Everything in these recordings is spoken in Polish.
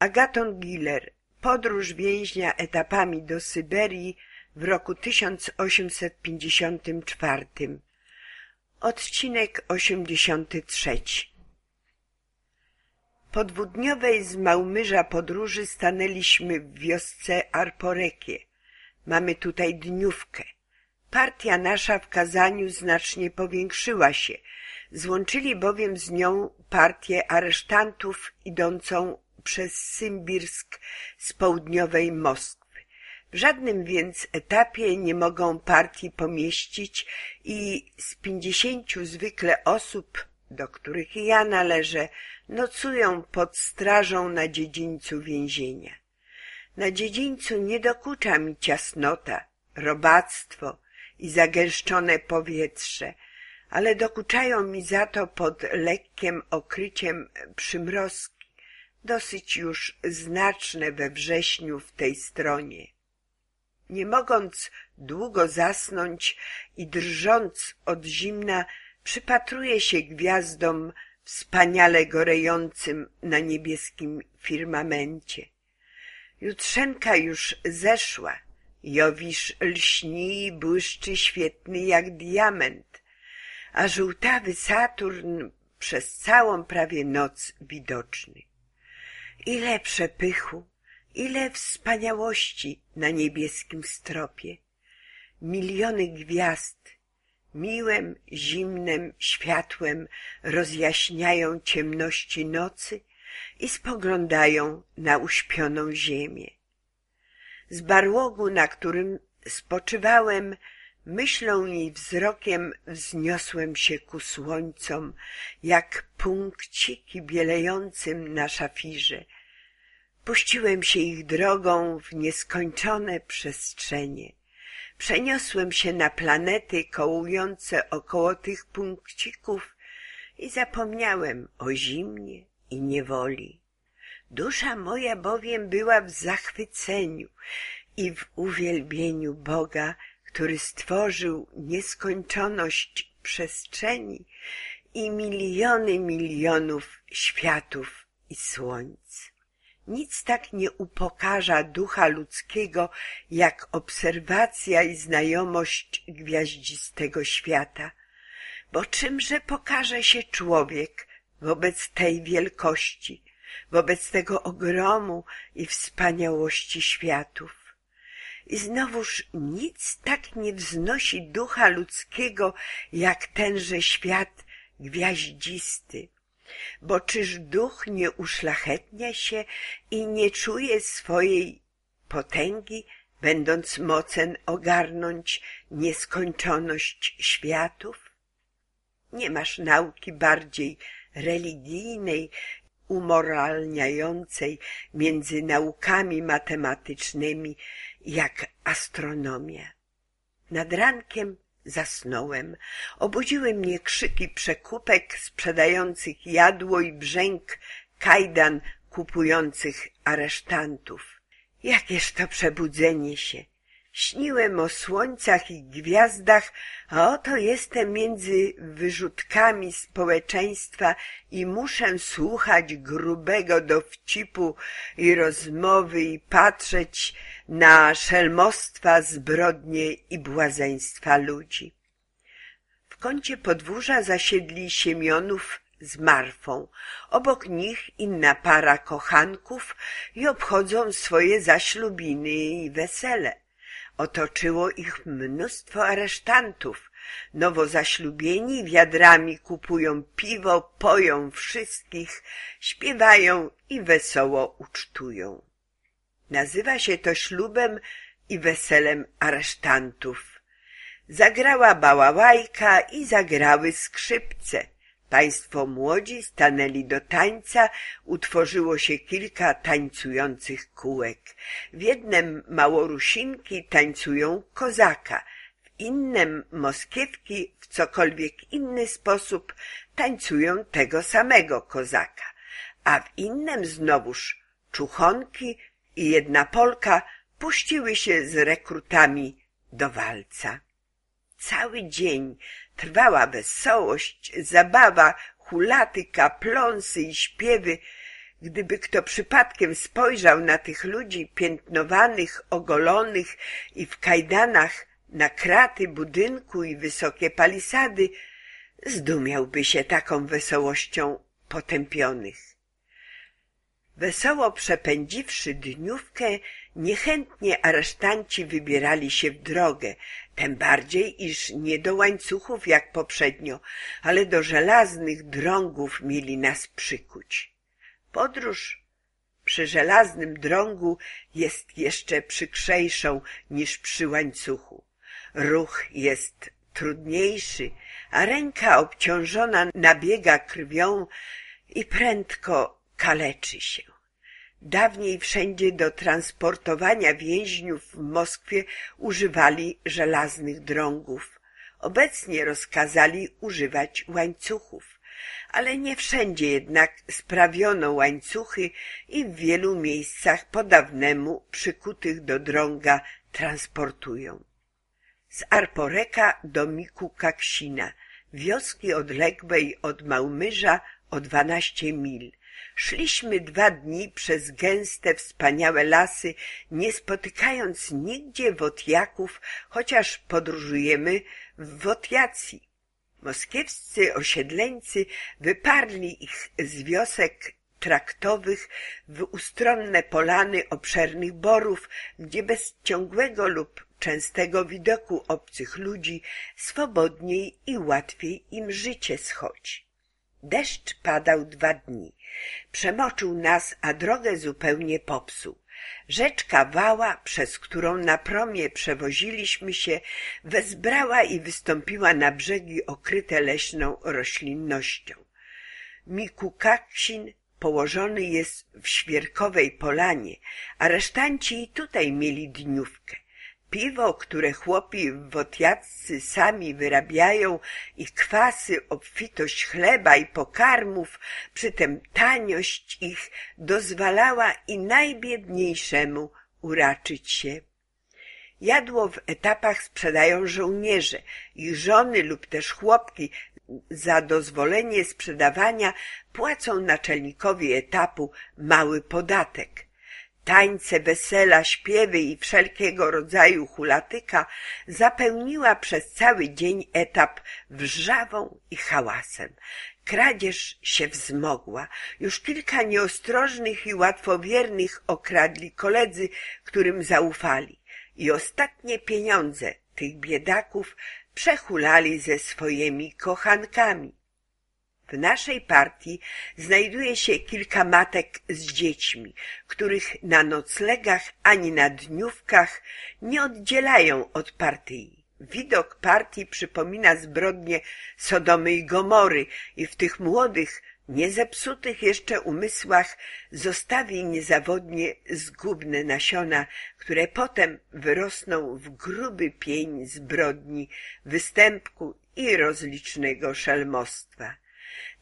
Agaton Giller Podróż więźnia etapami do Syberii w roku 1854 Odcinek 83 Po dwudniowej z Małmyża podróży stanęliśmy w wiosce Arporekie. Mamy tutaj dniówkę. Partia nasza w kazaniu znacznie powiększyła się. Złączyli bowiem z nią partię aresztantów idącą przez Symbirsk z południowej Moskwy. W żadnym więc etapie nie mogą partii pomieścić i z pięćdziesięciu zwykle osób, do których ja należę, nocują pod strażą na dziedzińcu więzienia. Na dziedzińcu nie dokucza mi ciasnota, robactwo i zagęszczone powietrze, ale dokuczają mi za to pod lekkiem okryciem przymrozki, dosyć już znaczne we wrześniu w tej stronie. Nie mogąc długo zasnąć i drżąc od zimna, przypatruje się gwiazdom wspaniale gorejącym na niebieskim firmamencie. Jutrzenka już zeszła, Jowisz lśni i błyszczy świetny jak diament, a żółtawy Saturn przez całą prawie noc widoczny. Ile przepychu, ile wspaniałości na niebieskim stropie. Miliony gwiazd miłem, zimnym światłem rozjaśniają ciemności nocy i spoglądają na uśpioną ziemię. Z barłogu, na którym spoczywałem, myślą i wzrokiem wzniosłem się ku słońcom, jak punkciki bielejącym na szafirze. Puściłem się ich drogą w nieskończone przestrzenie. Przeniosłem się na planety kołujące około tych punkcików i zapomniałem o zimnie i niewoli. Dusza moja bowiem była w zachwyceniu i w uwielbieniu Boga, który stworzył nieskończoność przestrzeni i miliony milionów światów i słońc. Nic tak nie upokarza ducha ludzkiego, jak obserwacja i znajomość gwiaździstego świata. Bo czymże pokaże się człowiek wobec tej wielkości, wobec tego ogromu i wspaniałości światów? I znowuż nic tak nie wznosi ducha ludzkiego, jak tenże świat gwiaździsty. Bo czyż duch nie uszlachetnia się i nie czuje swojej potęgi, będąc mocen ogarnąć nieskończoność światów? Nie masz nauki bardziej religijnej, umoralniającej między naukami matematycznymi jak astronomia. Nad rankiem zasnąłem. Obudziły mnie krzyki przekupek sprzedających jadło i brzęk kajdan kupujących aresztantów. Jakież to przebudzenie się! Śniłem o słońcach i gwiazdach, a oto jestem między wyrzutkami społeczeństwa i muszę słuchać grubego dowcipu i rozmowy i patrzeć na szelmostwa, zbrodnie i błazeństwa ludzi. W kącie podwórza zasiedli Siemionów z Marfą. Obok nich inna para kochanków i obchodzą swoje zaślubiny i wesele. Otoczyło ich mnóstwo aresztantów. Nowo zaślubieni wiadrami kupują piwo, poją wszystkich, śpiewają i wesoło ucztują. Nazywa się to ślubem i weselem aresztantów. Zagrała bałałajka i zagrały skrzypce. Państwo młodzi stanęli do tańca, utworzyło się kilka tańcujących kółek. W jednym małorusinki tańcują kozaka, w innym moskiewki w cokolwiek inny sposób tańcują tego samego kozaka, a w innym znowuż czuchonki i jedna Polka puściły się z rekrutami do walca. Cały dzień trwała wesołość, zabawa, hulatyka, pląsy i śpiewy. Gdyby kto przypadkiem spojrzał na tych ludzi piętnowanych, ogolonych i w kajdanach na kraty budynku i wysokie palisady, zdumiałby się taką wesołością potępionych. Wesoło przepędziwszy dniówkę, niechętnie aresztanci wybierali się w drogę, tem bardziej, iż nie do łańcuchów jak poprzednio, ale do żelaznych drągów mieli nas przykuć. Podróż przy żelaznym drągu jest jeszcze przykrzejszą niż przy łańcuchu. Ruch jest trudniejszy, a ręka obciążona nabiega krwią i prędko kaleczy się. Dawniej wszędzie do transportowania więźniów w Moskwie używali żelaznych drągów. Obecnie rozkazali używać łańcuchów, ale nie wszędzie jednak sprawiono łańcuchy i w wielu miejscach po dawnemu przykutych do drąga transportują. Z Arporeka do Mikukaksina, wioski odległej od Małmyża o dwanaście mil. Szliśmy dwa dni przez gęste, wspaniałe lasy, nie spotykając nigdzie wotjaków, chociaż podróżujemy w Wotjacji. Moskiewscy osiedleńcy wyparli ich z wiosek traktowych w ustronne polany obszernych borów, gdzie bez ciągłego lub częstego widoku obcych ludzi swobodniej i łatwiej im życie schodzi. Deszcz padał dwa dni. Przemoczył nas, a drogę zupełnie popsuł. Rzeczka Wała, przez którą na promie przewoziliśmy się, wezbrała i wystąpiła na brzegi okryte leśną roślinnością. Mikukaksin położony jest w świerkowej polanie, aresztanci i tutaj mieli dniówkę. Piwo, które chłopi wotjaccy sami wyrabiają i kwasy, obfitość chleba i pokarmów, przytem taniość ich dozwalała i najbiedniejszemu uraczyć się. Jadło w etapach sprzedają żołnierze, ich żony lub też chłopki za dozwolenie sprzedawania płacą naczelnikowi etapu mały podatek. Tańce, wesela, śpiewy i wszelkiego rodzaju hulatyka zapełniła przez cały dzień etap wrzawą i hałasem. Kradzież się wzmogła. Już kilka nieostrożnych i łatwowiernych okradli koledzy, którym zaufali. I ostatnie pieniądze tych biedaków przehulali ze swoimi kochankami. W naszej partii znajduje się kilka matek z dziećmi, których na noclegach ani na dniówkach nie oddzielają od partii. Widok partii przypomina zbrodnie Sodomy i Gomory i w tych młodych, niezepsutych jeszcze umysłach zostawi niezawodnie zgubne nasiona, które potem wyrosną w gruby pień zbrodni, występku i rozlicznego szelmostwa.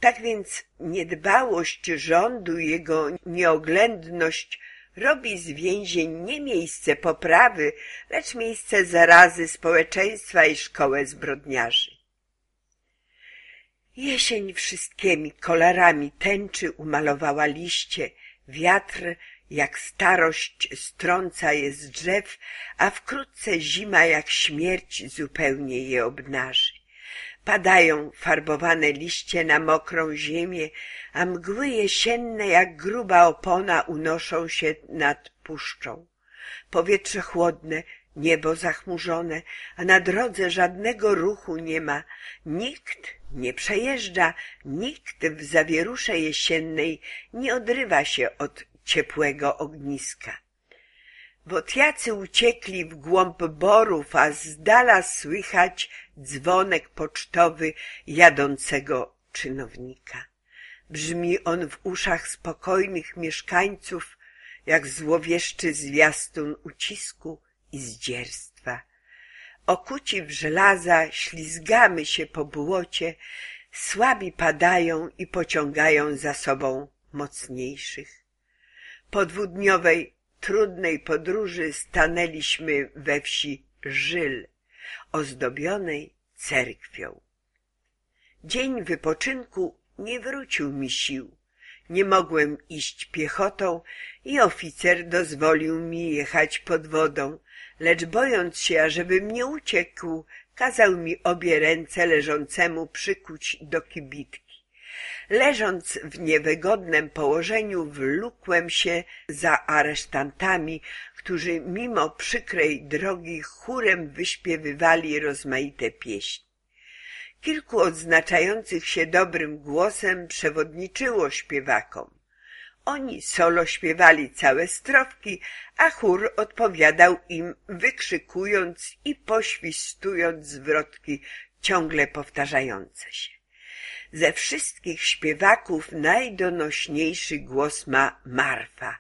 Tak więc niedbałość rządu i jego nieoględność robi z więzień nie miejsce poprawy, lecz miejsce zarazy społeczeństwa i szkołę zbrodniarzy. Jesień wszystkimi kolorami tęczy umalowała liście, wiatr jak starość strąca je z drzew, a wkrótce zima jak śmierć zupełnie je obnaży. Padają farbowane liście na mokrą ziemię, a mgły jesienne jak gruba opona unoszą się nad puszczą. Powietrze chłodne, niebo zachmurzone, a na drodze żadnego ruchu nie ma. Nikt nie przejeżdża, nikt w zawierusze jesiennej nie odrywa się od ciepłego ogniska. Wotjacy uciekli w głąb borów, a z dala słychać dzwonek pocztowy jadącego czynownika. Brzmi on w uszach spokojnych mieszkańców, jak złowieszczy zwiastun ucisku i zdzierstwa. Okuci w żelaza ślizgamy się po błocie, słabi padają i pociągają za sobą mocniejszych. Po dwudniowej trudnej podróży stanęliśmy we wsi Żyl, ozdobionej cerkwią. Dzień wypoczynku nie wrócił mi sił. Nie mogłem iść piechotą i oficer dozwolił mi jechać pod wodą, lecz bojąc się, ażebym nie uciekł, kazał mi obie ręce leżącemu przykuć do kibitki. Leżąc w niewygodnym położeniu, wlókłem się za aresztantami, którzy mimo przykrej drogi chórem wyśpiewywali rozmaite pieśni. Kilku odznaczających się dobrym głosem przewodniczyło śpiewakom. Oni solo śpiewali całe strofki, a chór odpowiadał im wykrzykując i poświstując zwrotki ciągle powtarzające się. Ze wszystkich śpiewaków najdonośniejszy głos ma Marfa.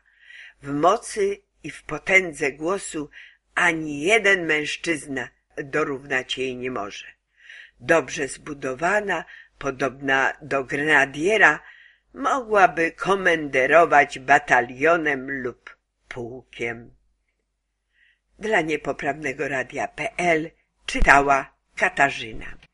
W mocy i w potędze głosu ani jeden mężczyzna dorównać jej nie może. Dobrze zbudowana, podobna do grenadiera, mogłaby komenderować batalionem lub pułkiem. Dla niepoprawnego radia.pl czytała Katarzyna.